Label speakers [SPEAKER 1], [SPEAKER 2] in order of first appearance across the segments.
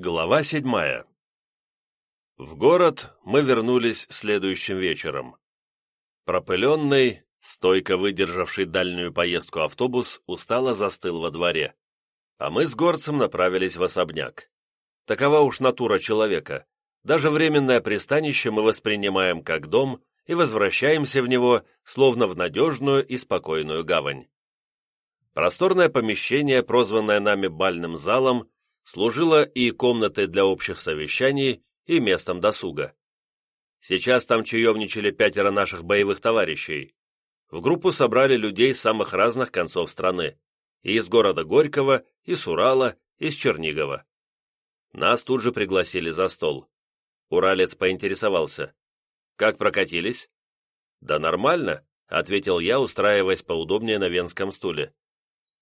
[SPEAKER 1] Глава седьмая. В город мы вернулись следующим вечером. Пропыленный, стойко выдержавший дальнюю поездку автобус, устало застыл во дворе. А мы с горцем направились в особняк. Такова уж натура человека. Даже временное пристанище мы воспринимаем как дом и возвращаемся в него, словно в надежную и спокойную гавань. Просторное помещение, прозванное нами бальным залом, служила и комнатой для общих совещаний, и местом досуга. Сейчас там чаевничали пятеро наших боевых товарищей. В группу собрали людей с самых разных концов страны. И из города Горького, и с Урала, и с Чернигова. Нас тут же пригласили за стол. Уралец поинтересовался. «Как прокатились?» «Да нормально», — ответил я, устраиваясь поудобнее на венском стуле.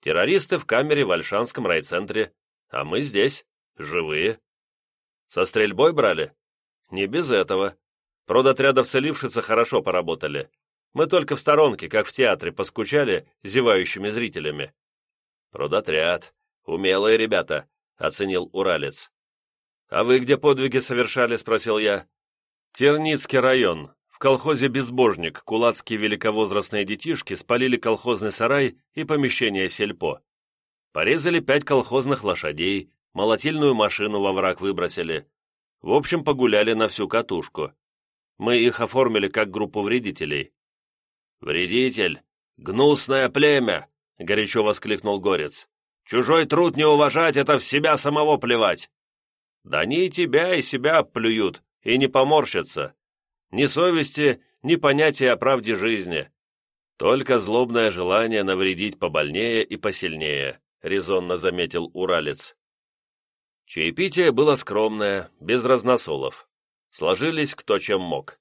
[SPEAKER 1] «Террористы в камере в Альшанском райцентре. А мы здесь, живые. Со стрельбой брали? Не без этого. Продотряда в Целившице хорошо поработали. Мы только в сторонке, как в театре, поскучали зевающими зрителями. Продотряд. Умелые ребята, оценил Уралец. А вы где подвиги совершали, спросил я. Терницкий район. В колхозе «Безбожник» кулацкие великовозрастные детишки спалили колхозный сарай и помещение сельпо. Порезали пять колхозных лошадей, молотильную машину во враг выбросили. В общем, погуляли на всю катушку. Мы их оформили как группу вредителей. «Вредитель! Гнусное племя!» — горячо воскликнул Горец. «Чужой труд не уважать — это в себя самого плевать!» «Да они и тебя, и себя плюют, и не поморщатся. Ни совести, ни понятия о правде жизни. Только злобное желание навредить побольнее и посильнее резонно заметил Уралец. Чаепитие было скромное, без разносолов. Сложились кто чем мог.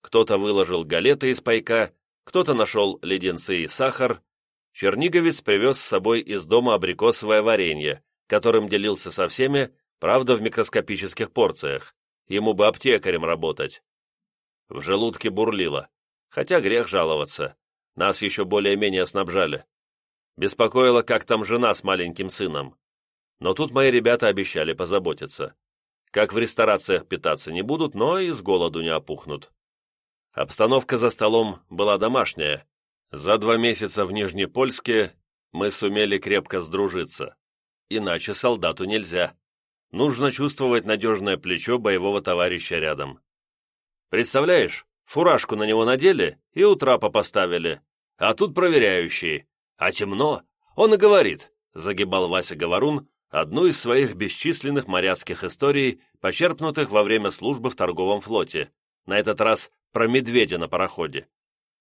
[SPEAKER 1] Кто-то выложил галеты из пайка, кто-то нашел леденцы и сахар. Черниговец привез с собой из дома абрикосовое варенье, которым делился со всеми, правда, в микроскопических порциях. Ему бы аптекарем работать. В желудке бурлило, хотя грех жаловаться. Нас еще более-менее снабжали. Беспокоило, как там жена с маленьким сыном. Но тут мои ребята обещали позаботиться. Как в ресторациях питаться не будут, но и с голоду не опухнут. Обстановка за столом была домашняя. За два месяца в Нижнепольске мы сумели крепко сдружиться. Иначе солдату нельзя. Нужно чувствовать надежное плечо боевого товарища рядом. Представляешь, фуражку на него надели и у трапа поставили, а тут проверяющие. А темно, он и говорит, загибал Вася Говорун одну из своих бесчисленных моряцких историй, почерпнутых во время службы в торговом флоте, на этот раз про медведя на пароходе.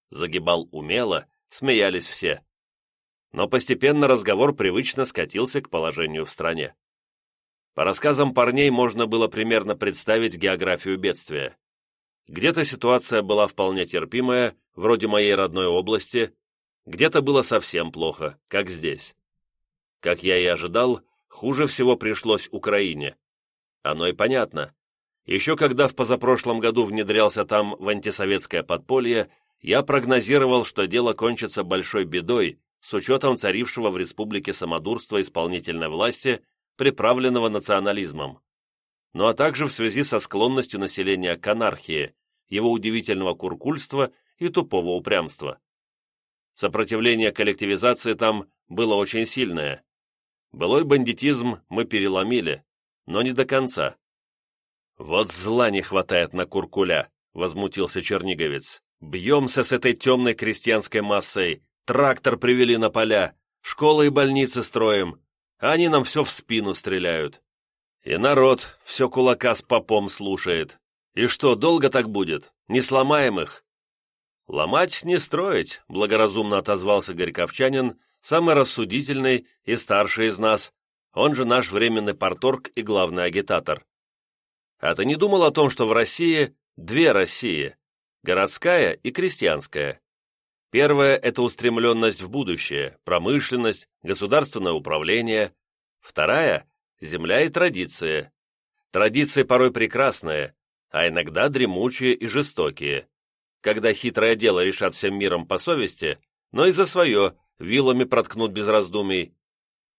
[SPEAKER 1] Загибал умело, смеялись все. Но постепенно разговор привычно скатился к положению в стране. По рассказам парней можно было примерно представить географию бедствия. Где-то ситуация была вполне терпимая, вроде моей родной области, где-то было совсем плохо, как здесь. Как я и ожидал, хуже всего пришлось Украине. Оно и понятно. Еще когда в позапрошлом году внедрялся там в антисоветское подполье, я прогнозировал, что дело кончится большой бедой с учетом царившего в республике самодурства исполнительной власти, приправленного национализмом. Ну а также в связи со склонностью населения к анархии, его удивительного куркульства и тупого упрямства. Сопротивление коллективизации там было очень сильное. Былой бандитизм мы переломили, но не до конца. «Вот зла не хватает на куркуля», — возмутился Черниговец. «Бьемся с этой темной крестьянской массой, трактор привели на поля, школы и больницы строим, а они нам все в спину стреляют. И народ все кулака с попом слушает. И что, долго так будет? Не сломаем их?» «Ломать не строить», — благоразумно отозвался Горьковчанин, самый рассудительный и старший из нас, он же наш временный порторг и главный агитатор. А ты не думал о том, что в России две России – городская и крестьянская? Первая – это устремленность в будущее, промышленность, государственное управление. Вторая – земля и традиции. Традиции порой прекрасные, а иногда дремучие и жестокие когда хитрое дело решат всем миром по совести, но и за свое, вилами проткнут без раздумий.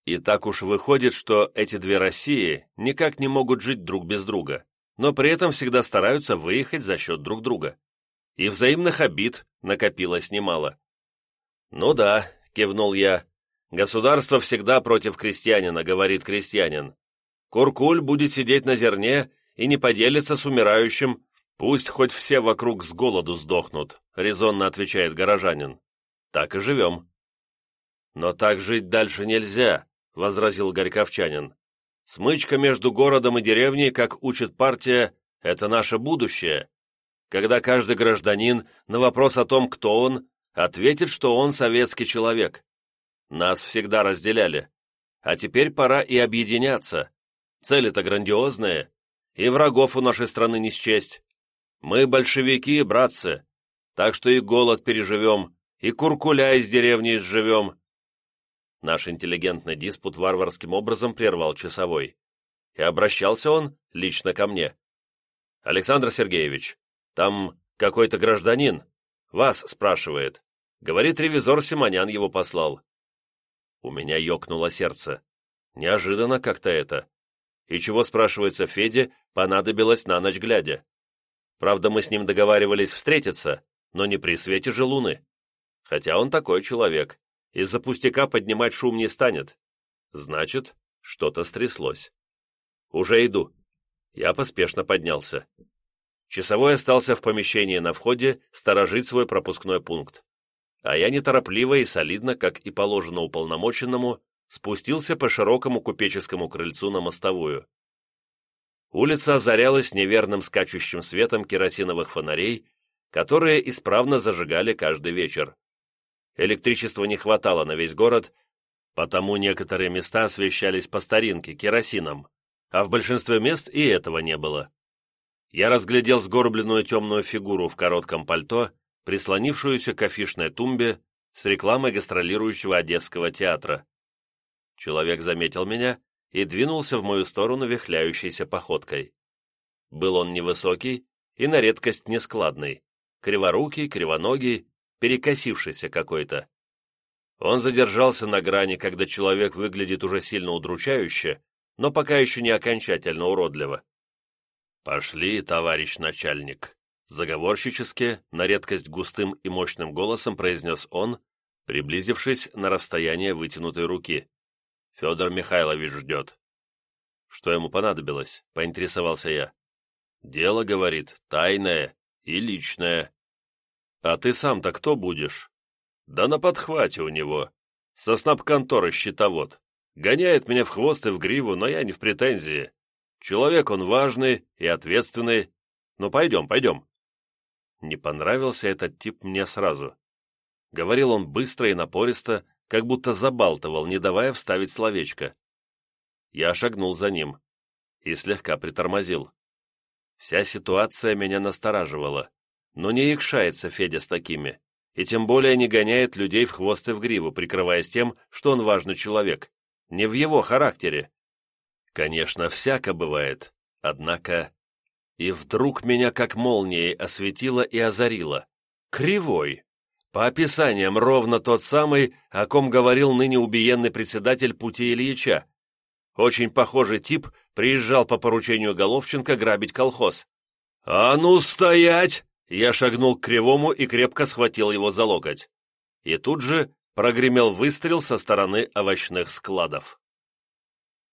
[SPEAKER 1] И так уж выходит, что эти две России никак не могут жить друг без друга, но при этом всегда стараются выехать за счет друг друга. И взаимных обид накопилось немало. «Ну да», — кивнул я, — «государство всегда против крестьянина», — говорит крестьянин. «Куркуль будет сидеть на зерне и не поделится с умирающим, пусть хоть все вокруг с голоду сдохнут», — резонно отвечает горожанин. «Так и живем». «Но так жить дальше нельзя», — возразил Горьковчанин. «Смычка между городом и деревней, как учит партия, это наше будущее, когда каждый гражданин на вопрос о том, кто он, ответит, что он советский человек. Нас всегда разделяли. А теперь пора и объединяться. Цели-то грандиозные, и врагов у нашей страны не счесть. Мы большевики, братцы, так что и голод переживем, и куркуля из деревни изживем, Наш интеллигентный диспут варварским образом прервал часовой. И обращался он лично ко мне. «Александр Сергеевич, там какой-то гражданин. Вас спрашивает. Говорит, ревизор Симонян его послал». У меня ёкнуло сердце. Неожиданно как-то это. И чего, спрашивается, Феде понадобилось на ночь глядя? Правда, мы с ним договаривались встретиться, но не при свете же луны. Хотя он такой человек. Из-за пустяка поднимать шум не станет. Значит, что-то стряслось. Уже иду. Я поспешно поднялся. Часовой остался в помещении на входе сторожить свой пропускной пункт. А я неторопливо и солидно, как и положено уполномоченному, спустился по широкому купеческому крыльцу на мостовую. Улица озарялась неверным скачущим светом керосиновых фонарей, которые исправно зажигали каждый вечер. Электричества не хватало на весь город, потому некоторые места освещались по старинке, керосином, а в большинстве мест и этого не было. Я разглядел сгорбленную темную фигуру в коротком пальто, прислонившуюся к афишной тумбе с рекламой гастролирующего Одесского театра. Человек заметил меня и двинулся в мою сторону вихляющейся походкой. Был он невысокий и на редкость нескладный, криворукий, кривоногий, перекосившийся какой-то. Он задержался на грани, когда человек выглядит уже сильно удручающе, но пока еще не окончательно уродливо. «Пошли, товарищ начальник», — заговорщически, на редкость густым и мощным голосом произнес он, приблизившись на расстояние вытянутой руки. «Федор Михайлович ждет». «Что ему понадобилось?» — поинтересовался я. «Дело, — говорит, — тайное и личное. «А ты сам-то кто будешь?» «Да на подхвате у него. Со снаб-конторы счетовод. Гоняет меня в хвост и в гриву, но я не в претензии. Человек он важный и ответственный. Ну, пойдем, пойдем». Не понравился этот тип мне сразу. Говорил он быстро и напористо, как будто забалтывал, не давая вставить словечко. Я шагнул за ним и слегка притормозил. Вся ситуация меня настораживала. Но не якшается Федя с такими, и тем более не гоняет людей в хвост и в гриву, прикрываясь тем, что он важный человек. Не в его характере. Конечно, всяко бывает, однако... И вдруг меня как молнией осветило и озарило. Кривой. По описаниям, ровно тот самый, о ком говорил ныне убиенный председатель пути Ильича. Очень похожий тип приезжал по поручению Головченко грабить колхоз. «А ну стоять!» Я шагнул к Кривому и крепко схватил его за локоть. И тут же прогремел выстрел со стороны овощных складов.